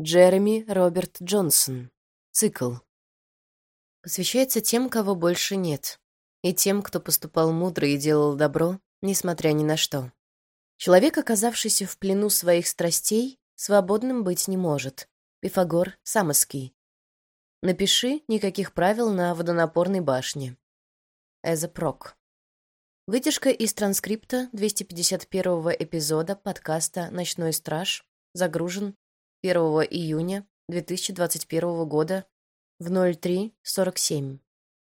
Джереми Роберт Джонсон. Цикл. Посвящается тем, кого больше нет, и тем, кто поступал мудро и делал добро, несмотря ни на что. Человек, оказавшийся в плену своих страстей, свободным быть не может. Пифагор Самоский. Напиши никаких правил на водонапорной башне. Эзопрок. Выдержка из транскрипта 251 эпизода подкаста «Ночной страж» загружен 1 июня 2021 года в 03.47.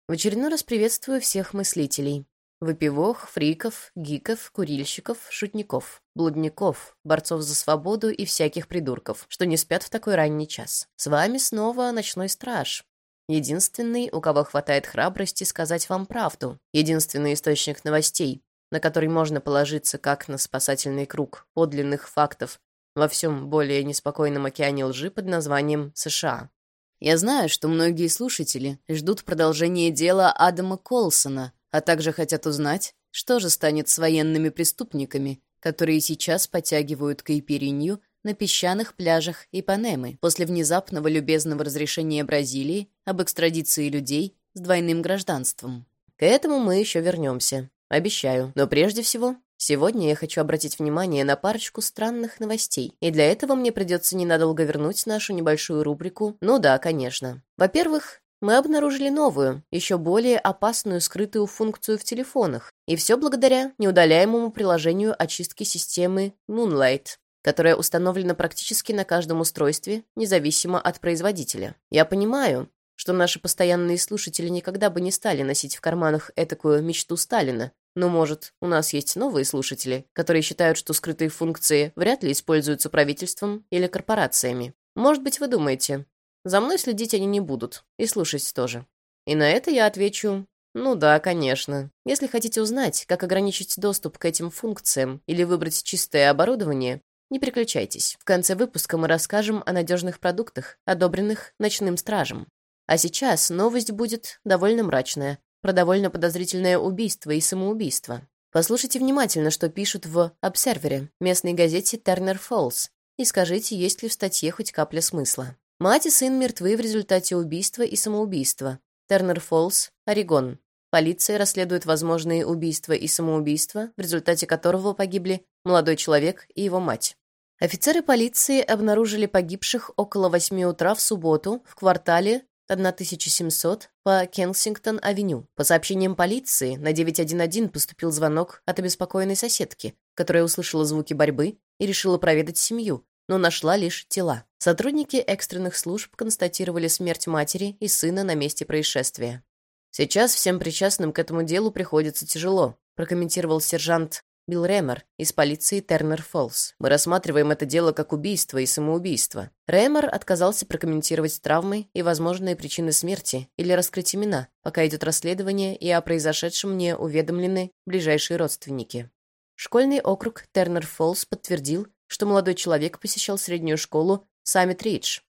В очередной раз приветствую всех мыслителей. Выпивох, фриков, гиков, курильщиков, шутников, блудников, борцов за свободу и всяких придурков, что не спят в такой ранний час. С вами снова Ночной Страж. Единственный, у кого хватает храбрости сказать вам правду. Единственный источник новостей, на который можно положиться как на спасательный круг подлинных фактов во всем более неспокойном океане лжи под названием США. Я знаю, что многие слушатели ждут продолжения дела Адама Колсона, а также хотят узнать, что же станет с военными преступниками, которые сейчас подтягивают кайперинью на песчаных пляжах Ипанемы после внезапного любезного разрешения Бразилии об экстрадиции людей с двойным гражданством. К этому мы еще вернемся. Обещаю. Но прежде всего Сегодня я хочу обратить внимание на парочку странных новостей, и для этого мне придется ненадолго вернуть нашу небольшую рубрику «Ну да, конечно». Во-первых, мы обнаружили новую, еще более опасную скрытую функцию в телефонах, и все благодаря неудаляемому приложению очистки системы Moonlight, которое установлено практически на каждом устройстве, независимо от производителя. Я понимаю, что наши постоянные слушатели никогда бы не стали носить в карманах этакую мечту Сталина, но, может, у нас есть новые слушатели, которые считают, что скрытые функции вряд ли используются правительством или корпорациями. Может быть, вы думаете, за мной следить они не будут, и слушать тоже. И на это я отвечу, ну да, конечно. Если хотите узнать, как ограничить доступ к этим функциям или выбрать чистое оборудование, не переключайтесь. В конце выпуска мы расскажем о надежных продуктах, одобренных ночным стражем. А сейчас новость будет довольно мрачная, про довольно подозрительное убийство и самоубийство. Послушайте внимательно, что пишут в «Обсервере», местной газете «Тернер Фоллс», и скажите, есть ли в статье хоть капля смысла. Мать и сын мертвы в результате убийства и самоубийства. Тернер Фоллс, Орегон. Полиция расследует возможные убийства и самоубийства, в результате которого погибли молодой человек и его мать. Офицеры полиции обнаружили погибших около 8 утра в субботу в квартале 1700 по Кенсингтон-авеню. По сообщениям полиции, на 911 поступил звонок от обеспокоенной соседки, которая услышала звуки борьбы и решила проведать семью, но нашла лишь тела. Сотрудники экстренных служб констатировали смерть матери и сына на месте происшествия. «Сейчас всем причастным к этому делу приходится тяжело», прокомментировал сержант Билл Рэмер из полиции Тернер Фоллс. Мы рассматриваем это дело как убийство и самоубийство. Рэмер отказался прокомментировать травмы и возможные причины смерти или раскрыть имена, пока идет расследование и о произошедшем мне уведомлены ближайшие родственники. Школьный округ Тернер Фоллс подтвердил, что молодой человек посещал среднюю школу Саммит Ридж.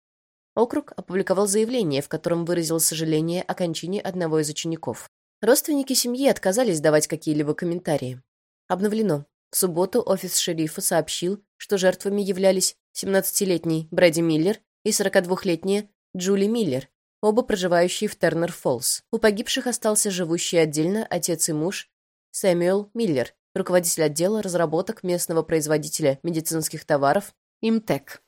Округ опубликовал заявление, в котором выразил сожаление о кончине одного из учеников. Родственники семьи отказались давать какие-либо комментарии. Обновлено. В субботу офис шерифа сообщил, что жертвами являлись 17-летний Брэди Миллер и 42-летняя Джули Миллер, оба проживающие в Тернер-Фоллс. У погибших остался живущий отдельно отец и муж Сэмюэл Миллер, руководитель отдела разработок местного производителя медицинских товаров Имтек.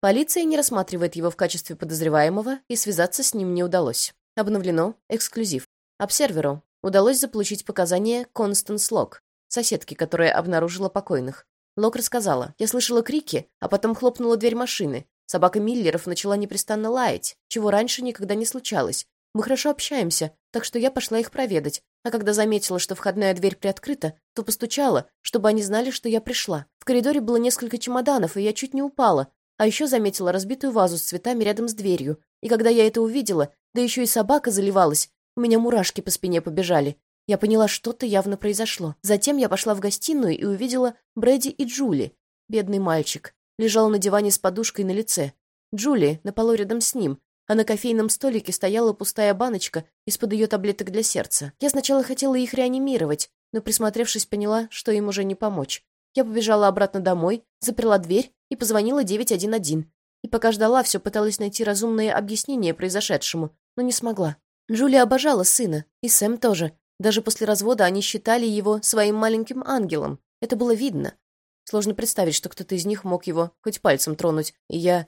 Полиция не рассматривает его в качестве подозреваемого, и связаться с ним не удалось. Обновлено. Эксклюзив. Обсерверу удалось заполучить показания Констанс Лок, соседки, которая обнаружила покойных. Лок рассказала. «Я слышала крики, а потом хлопнула дверь машины. Собака Миллеров начала непрестанно лаять, чего раньше никогда не случалось. Мы хорошо общаемся, так что я пошла их проведать. А когда заметила, что входная дверь приоткрыта, то постучала, чтобы они знали, что я пришла. В коридоре было несколько чемоданов, и я чуть не упала. А еще заметила разбитую вазу с цветами рядом с дверью. И когда я это увидела, да еще и собака заливалась, у меня мурашки по спине побежали. Я поняла, что-то явно произошло. Затем я пошла в гостиную и увидела Брэди и Джули. Бедный мальчик. Лежал на диване с подушкой на лице. Джули на полу рядом с ним, а на кофейном столике стояла пустая баночка из-под ее таблеток для сердца. Я сначала хотела их реанимировать, но, присмотревшись, поняла, что им уже не помочь. Я побежала обратно домой, заперла дверь и позвонила 911. И пока ждала, все пыталась найти разумное объяснение произошедшему, но не смогла. Джулия обожала сына, и Сэм тоже. Даже после развода они считали его своим маленьким ангелом. Это было видно. Сложно представить, что кто-то из них мог его хоть пальцем тронуть. И я...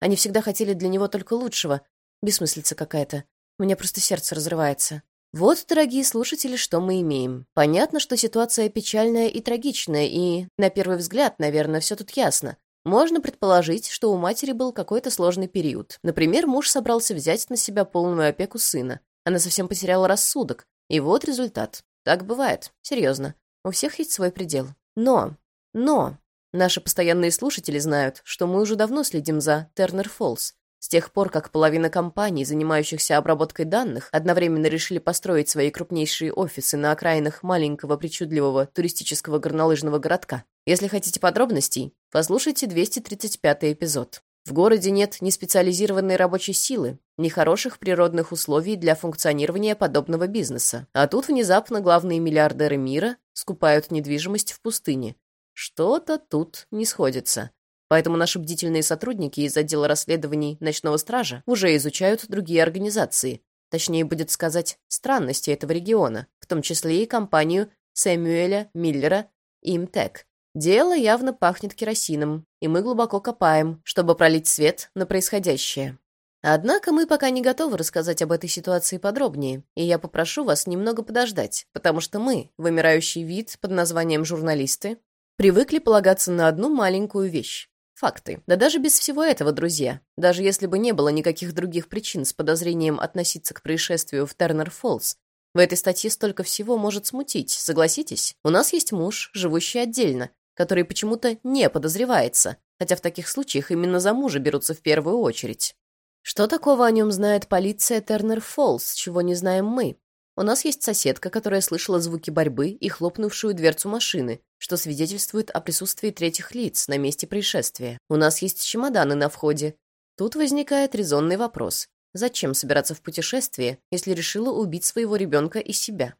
Они всегда хотели для него только лучшего. Бессмыслица какая-то. У меня просто сердце разрывается. Вот, дорогие слушатели, что мы имеем. Понятно, что ситуация печальная и трагичная, и, на первый взгляд, наверное, все тут ясно. Можно предположить, что у матери был какой-то сложный период. Например, муж собрался взять на себя полную опеку сына. Она совсем потеряла рассудок. И вот результат. Так бывает. Серьезно. У всех есть свой предел. Но, но, наши постоянные слушатели знают, что мы уже давно следим за Тернер Фоллс. С тех пор, как половина компаний, занимающихся обработкой данных, одновременно решили построить свои крупнейшие офисы на окраинах маленького причудливого туристического горнолыжного городка. Если хотите подробностей, послушайте 235 эпизод. В городе нет ни специализированной рабочей силы, ни хороших природных условий для функционирования подобного бизнеса. А тут внезапно главные миллиардеры мира скупают недвижимость в пустыне. Что-то тут не сходится. Поэтому наши бдительные сотрудники из отдела расследований «Ночного стража» уже изучают другие организации, точнее будет сказать, странности этого региона, в том числе и компанию Сэмюэля Миллера «Имтек». Дело явно пахнет керосином, и мы глубоко копаем, чтобы пролить свет на происходящее. Однако мы пока не готовы рассказать об этой ситуации подробнее, и я попрошу вас немного подождать, потому что мы, вымирающий вид под названием журналисты, привыкли полагаться на одну маленькую вещь Факты. Да даже без всего этого, друзья. Даже если бы не было никаких других причин с подозрением относиться к происшествию в Тернер-Фоллс, в этой статье столько всего может смутить, согласитесь? У нас есть муж, живущий отдельно, который почему-то не подозревается, хотя в таких случаях именно за мужа берутся в первую очередь. Что такого о нем знает полиция Тернер-Фоллс, чего не знаем мы? У нас есть соседка, которая слышала звуки борьбы и хлопнувшую дверцу машины, что свидетельствует о присутствии третьих лиц на месте происшествия. У нас есть чемоданы на входе. Тут возникает резонный вопрос. Зачем собираться в путешествие, если решила убить своего ребенка и себя?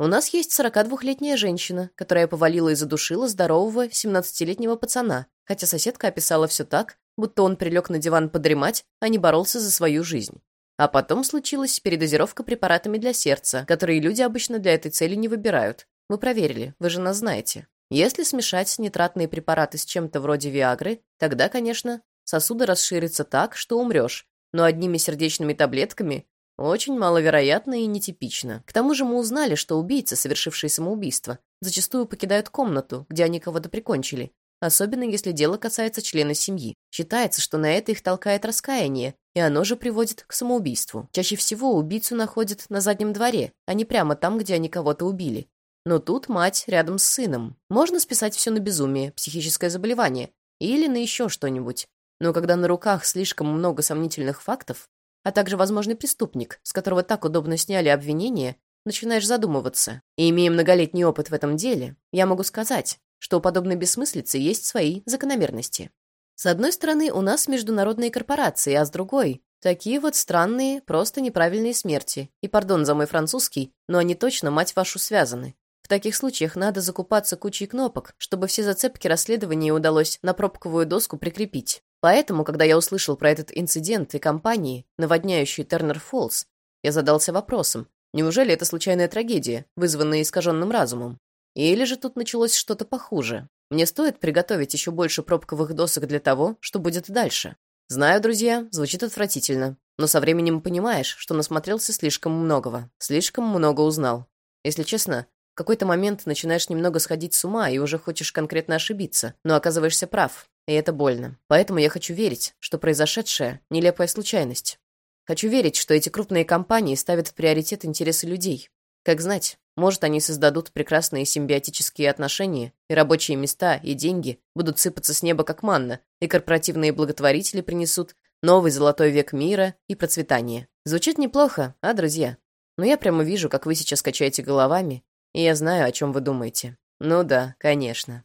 У нас есть 42-летняя женщина, которая повалила и задушила здорового 17-летнего пацана, хотя соседка описала все так, будто он прилег на диван подремать, а не боролся за свою жизнь. А потом случилась передозировка препаратами для сердца, которые люди обычно для этой цели не выбирают. Мы проверили, вы же нас знаете. Если смешать нитратные препараты с чем-то вроде Виагры, тогда, конечно, сосуды расширятся так, что умрешь, но одними сердечными таблетками очень маловероятно и нетипично. К тому же мы узнали, что убийцы, совершившие самоубийство, зачастую покидают комнату, где они кого-то прикончили, особенно если дело касается члена семьи. Считается, что на это их толкает раскаяние, и оно же приводит к самоубийству. Чаще всего убийцу находят на заднем дворе, а не прямо там, где они кого-то убили. Но тут мать рядом с сыном. Можно списать все на безумие, психическое заболевание или на еще что-нибудь. Но когда на руках слишком много сомнительных фактов, а также возможный преступник, с которого так удобно сняли обвинение, начинаешь задумываться. И имея многолетний опыт в этом деле, я могу сказать, что у подобной бессмыслицы есть свои закономерности. С одной стороны, у нас международные корпорации, а с другой — такие вот странные, просто неправильные смерти. И пардон за мой французский, но они точно, мать вашу, связаны. В таких случаях надо закупаться кучей кнопок, чтобы все зацепки расследования удалось на пробковую доску прикрепить. Поэтому, когда я услышал про этот инцидент и компании, наводняющие Тернер Фоллс, я задался вопросом, неужели это случайная трагедия, вызванная искаженным разумом? Или же тут началось что-то похуже? Мне стоит приготовить еще больше пробковых досок для того, что будет дальше. Знаю, друзья, звучит отвратительно, но со временем понимаешь, что насмотрелся слишком многого, слишком много узнал. Если честно, в какой-то момент начинаешь немного сходить с ума и уже хочешь конкретно ошибиться, но оказываешься прав, и это больно. Поэтому я хочу верить, что произошедшее — нелепая случайность. Хочу верить, что эти крупные компании ставят в приоритет интересы людей. Как знать, может, они создадут прекрасные симбиотические отношения, и рабочие места, и деньги будут сыпаться с неба как манна, и корпоративные благотворители принесут новый золотой век мира и процветания. Звучит неплохо, а, друзья? Но я прямо вижу, как вы сейчас качаете головами, и я знаю, о чем вы думаете. Ну да, конечно.